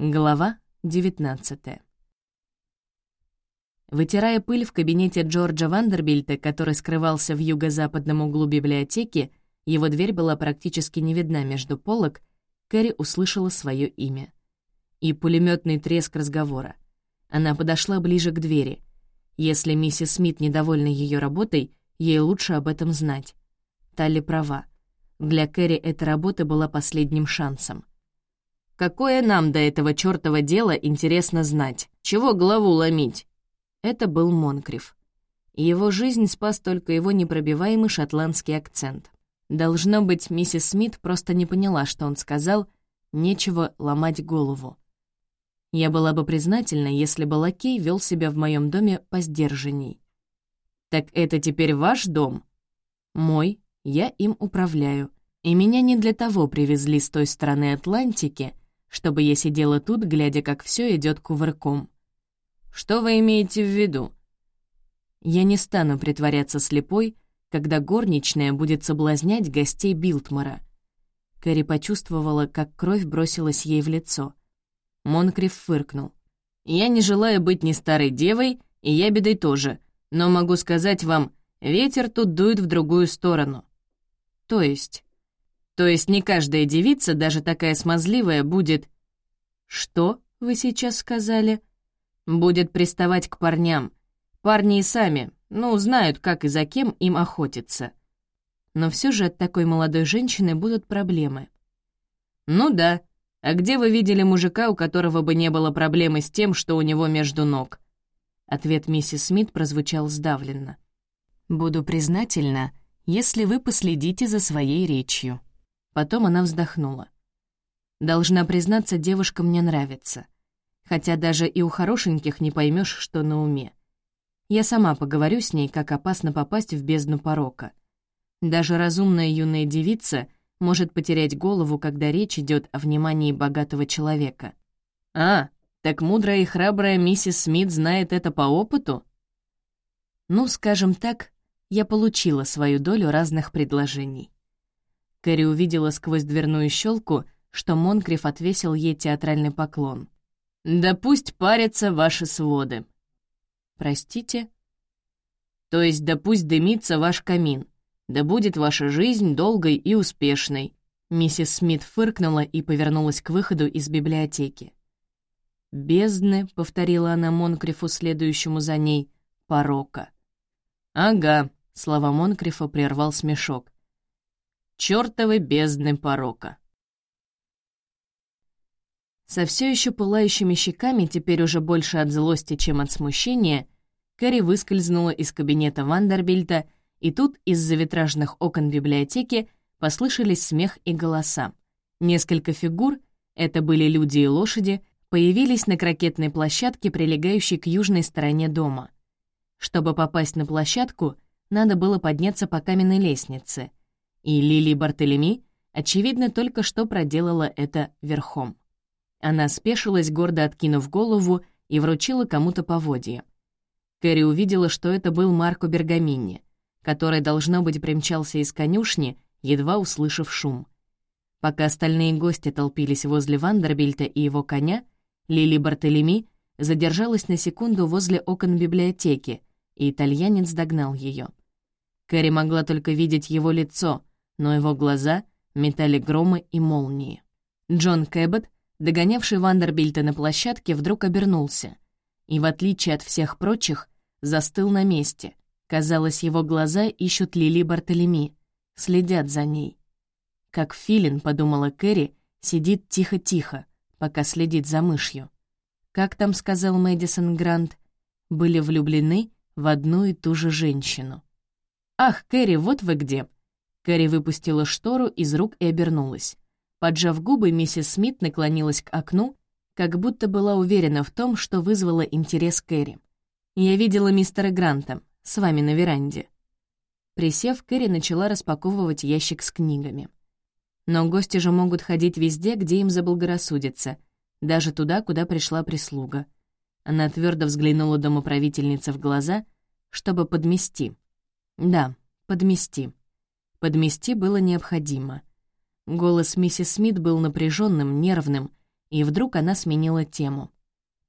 Глава 19 Вытирая пыль в кабинете Джорджа Вандербильта, который скрывался в юго-западном углу библиотеки, его дверь была практически не видна между полок, Кэрри услышала свое имя. И пулеметный треск разговора. Она подошла ближе к двери. Если миссис Смит недовольна ее работой, ей лучше об этом знать. Талли права. Для Кэрри эта работа была последним шансом. Какое нам до этого чёртова дела интересно знать? Чего главу ломить?» Это был Монкриф. Его жизнь спас только его непробиваемый шотландский акцент. Должно быть, миссис Смит просто не поняла, что он сказал «нечего ломать голову». Я была бы признательна, если бы лакей вел себя в моем доме посдержанней. «Так это теперь ваш дом?» «Мой, я им управляю. И меня не для того привезли с той стороны Атлантики, чтобы я сидела тут, глядя, как все идет кувырком. Что вы имеете в виду? Я не стану притворяться слепой, когда горничная будет соблазнять гостей Билтмора. Кэрри почувствовала, как кровь бросилась ей в лицо. Монкриф фыркнул. «Я не желаю быть ни старой девой, и я бедой тоже, но могу сказать вам, ветер тут дует в другую сторону». «То есть?» То есть не каждая девица, даже такая смазливая, будет... Что вы сейчас сказали? Будет приставать к парням. Парни и сами, ну, знают, как и за кем им охотиться. Но все же от такой молодой женщины будут проблемы. Ну да. А где вы видели мужика, у которого бы не было проблемы с тем, что у него между ног? Ответ миссис Смит прозвучал сдавленно. «Буду признательна, если вы последите за своей речью». Потом она вздохнула. Должна признаться, девушка мне нравится. Хотя даже и у хорошеньких не поймешь, что на уме. Я сама поговорю с ней, как опасно попасть в бездну порока. Даже разумная юная девица может потерять голову, когда речь идет о внимании богатого человека. «А, так мудрая и храбрая миссис Смит знает это по опыту?» Ну, скажем так, я получила свою долю разных предложений. Кэрри увидела сквозь дверную щелку, что Монкриф отвесил ей театральный поклон. «Да пусть парятся ваши своды». «Простите?» «То есть да пусть дымится ваш камин. Да будет ваша жизнь долгой и успешной». Миссис Смит фыркнула и повернулась к выходу из библиотеки. «Бездны», — повторила она Монкрифу, следующему за ней, — «порока». «Ага», — слова Монкрифа прервал смешок чертовы бездны порока. Со все еще пылающими щеками, теперь уже больше от злости, чем от смущения, Кэрри выскользнула из кабинета Вандербильта, и тут из-за витражных окон библиотеки послышались смех и голоса. Несколько фигур, это были люди и лошади, появились на крокетной площадке, прилегающей к южной стороне дома. Чтобы попасть на площадку, надо было подняться по каменной лестнице — и Лили Бартелеми, очевидно, только что проделала это верхом. Она спешилась, гордо откинув голову, и вручила кому-то поводье. Кэрри увидела, что это был Марко Бергамини, который, должно быть, примчался из конюшни, едва услышав шум. Пока остальные гости толпились возле Вандербильта и его коня, Лили Бартелеми задержалась на секунду возле окон библиотеки, и итальянец догнал ее. Кэрри могла только видеть его лицо, но его глаза метали громы и молнии. Джон Кэббот, догонявший Вандербильта на площадке, вдруг обернулся и, в отличие от всех прочих, застыл на месте. Казалось, его глаза ищут Лили Бартолеми, следят за ней. Как филин, подумала Кэрри, сидит тихо-тихо, пока следит за мышью. Как там сказал Мэдисон Грант, были влюблены в одну и ту же женщину. «Ах, Кэрри, вот вы где!» Кэрри выпустила штору из рук и обернулась. Поджав губы, миссис Смит наклонилась к окну, как будто была уверена в том, что вызвало интерес Кэрри. «Я видела мистера Гранта, с вами на веранде». Присев, Кэрри начала распаковывать ящик с книгами. Но гости же могут ходить везде, где им заблагорассудится, даже туда, куда пришла прислуга. Она твердо взглянула домоправительнице в глаза, чтобы подмести. Да, подмести. Подмести было необходимо. Голос миссис Смит был напряженным, нервным, И вдруг она сменила тему.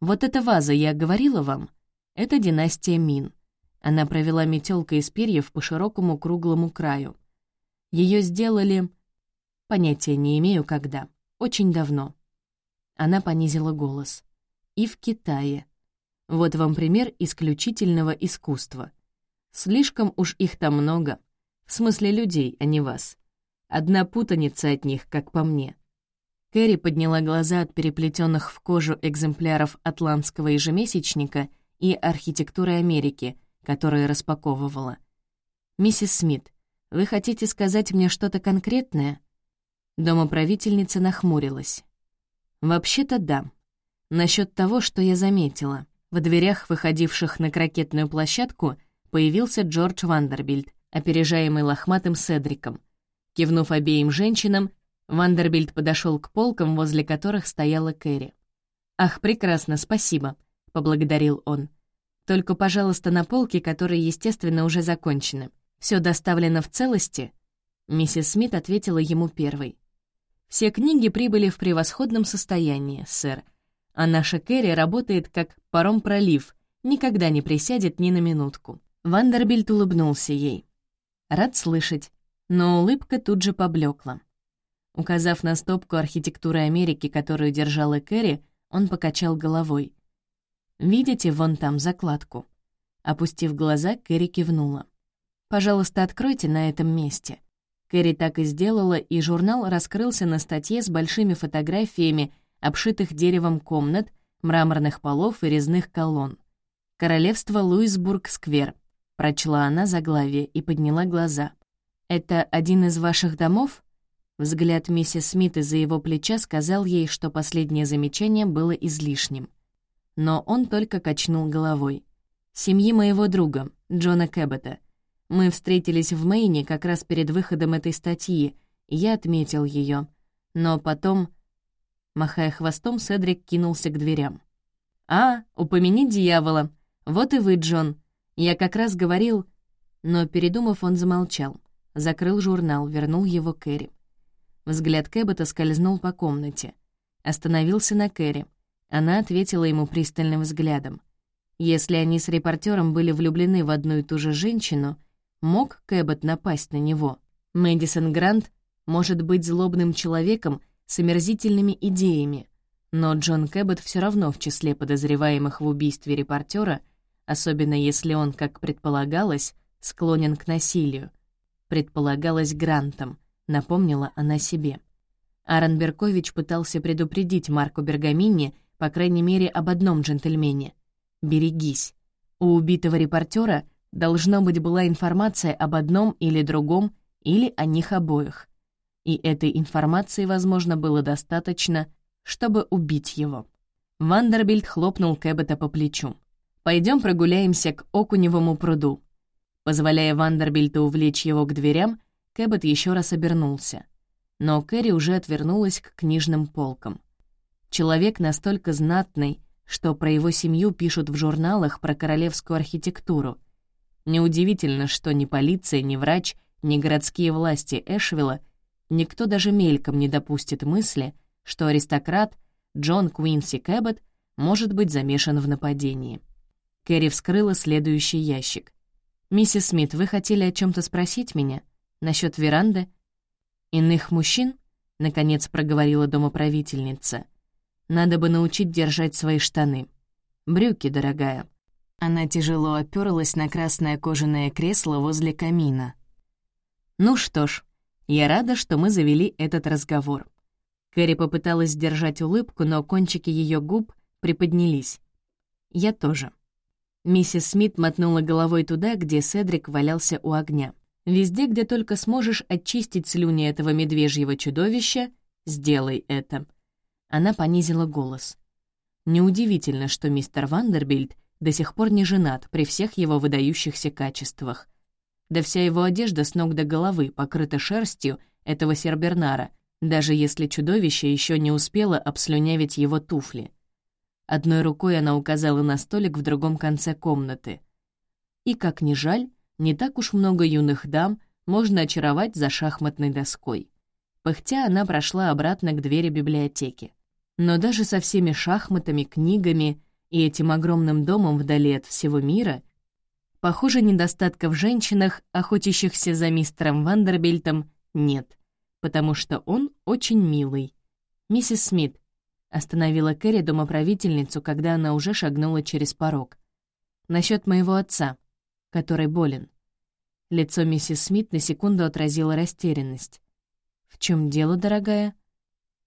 «Вот эта ваза, я говорила вам, это династия Мин». Она провела метелкой из перьев по широкому круглому краю. Ее сделали... Понятия не имею, когда. Очень давно. Она понизила голос. И в Китае. Вот вам пример исключительного искусства. Слишком уж их там много. В смысле людей, а не вас. Одна путаница от них, как по мне. Кэрри подняла глаза от переплетенных в кожу экземпляров атлантского ежемесячника и архитектуры Америки, которые распаковывала. «Миссис Смит, вы хотите сказать мне что-то конкретное?» Домоправительница нахмурилась. «Вообще-то да. Насчет того, что я заметила. В дверях, выходивших на крокетную площадку, появился Джордж Вандербильд, опережаемый лохматым Седриком — Кивнув обеим женщинам, Вандербильд подошел к полкам, возле которых стояла Кэрри. «Ах, прекрасно, спасибо», — поблагодарил он. «Только, пожалуйста, на полке, которые, естественно, уже закончены. Все доставлено в целости?» Миссис Смит ответила ему первой. «Все книги прибыли в превосходном состоянии, сэр. А наша Кэрри работает как паром-пролив, никогда не присядет ни на минутку». Вандербильд улыбнулся ей. «Рад слышать но улыбка тут же поблекла. Указав на стопку архитектуры Америки, которую держала Кэрри, он покачал головой. «Видите вон там закладку?» Опустив глаза, Кэрри кивнула. «Пожалуйста, откройте на этом месте». Кэрри так и сделала, и журнал раскрылся на статье с большими фотографиями обшитых деревом комнат, мраморных полов и резных колонн. «Королевство Луисбург-сквер», — прочла она заглавие и подняла глаза. «Это один из ваших домов?» Взгляд миссис Смит из-за его плеча сказал ей, что последнее замечание было излишним. Но он только качнул головой. «Семьи моего друга, Джона Кэббета. Мы встретились в Мэйне как раз перед выходом этой статьи, и я отметил ее. Но потом...» Махая хвостом, Седрик кинулся к дверям. «А, упомяни дьявола. Вот и вы, Джон. Я как раз говорил...» Но, передумав, он замолчал. Закрыл журнал, вернул его Кэрри. Взгляд Кэббета скользнул по комнате. Остановился на Кэрри. Она ответила ему пристальным взглядом. Если они с репортером были влюблены в одну и ту же женщину, мог Кэббет напасть на него? Мэдисон Грант может быть злобным человеком с омерзительными идеями, но Джон Кэббет все равно в числе подозреваемых в убийстве репортера, особенно если он, как предполагалось, склонен к насилию — предполагалось Грантом, напомнила она себе. Аарон Беркович пытался предупредить Марку Бергамини, по крайней мере, об одном джентльмене. «Берегись. У убитого репортера должно быть была информация об одном или другом, или о них обоих. И этой информации, возможно, было достаточно, чтобы убить его». Вандербильд хлопнул Кэббета по плечу. Пойдем прогуляемся к Окуневому пруду. Позволяя Вандербильту увлечь его к дверям, Кэббет еще раз обернулся. Но Кэрри уже отвернулась к книжным полкам. Человек настолько знатный, что про его семью пишут в журналах про королевскую архитектуру. Неудивительно, что ни полиция, ни врач, ни городские власти Эшвилла никто даже мельком не допустит мысли, что аристократ Джон Куинси Кэббет может быть замешан в нападении. Кэрри вскрыла следующий ящик. «Миссис Смит, вы хотели о чем то спросить меня? Насчет веранды?» «Иных мужчин?» — наконец проговорила домоправительница. «Надо бы научить держать свои штаны. Брюки, дорогая». Она тяжело оперлась на красное кожаное кресло возле камина. «Ну что ж, я рада, что мы завели этот разговор». Кэрри попыталась сдержать улыбку, но кончики ее губ приподнялись. «Я тоже». Миссис Смит мотнула головой туда, где Седрик валялся у огня. «Везде, где только сможешь очистить слюни этого медвежьего чудовища, сделай это». Она понизила голос. Неудивительно, что мистер Вандербильд до сих пор не женат при всех его выдающихся качествах. Да вся его одежда с ног до головы покрыта шерстью этого сербернара, даже если чудовище еще не успело обслюнявить его туфли. Одной рукой она указала на столик в другом конце комнаты. И, как ни жаль, не так уж много юных дам можно очаровать за шахматной доской. Пыхтя она прошла обратно к двери библиотеки. Но даже со всеми шахматами, книгами и этим огромным домом вдали от всего мира, похоже, недостатка в женщинах, охотящихся за мистером Вандербильтом, нет, потому что он очень милый. «Миссис Смит», — остановила Кэрри домоправительницу, когда она уже шагнула через порог. «Насчёт моего отца, который болен». Лицо миссис Смит на секунду отразило растерянность. «В чем дело, дорогая?»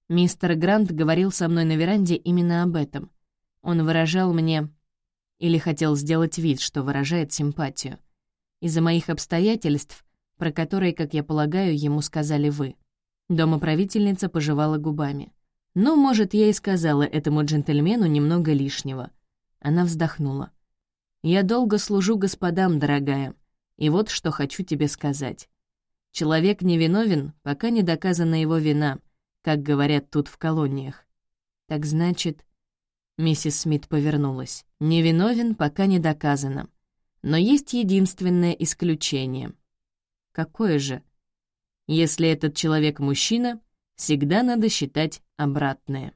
Мистер Грант говорил со мной на веранде именно об этом. Он выражал мне... Или хотел сделать вид, что выражает симпатию. Из-за моих обстоятельств, про которые, как я полагаю, ему сказали вы. Домоправительница пожевала губами. «Ну, может, я и сказала этому джентльмену немного лишнего». Она вздохнула. «Я долго служу господам, дорогая, и вот что хочу тебе сказать. Человек невиновен, пока не доказана его вина, как говорят тут в колониях. Так значит...» Миссис Смит повернулась. «Невиновен, пока не доказано. Но есть единственное исключение». «Какое же?» Если этот человек мужчина, всегда надо считать обратное.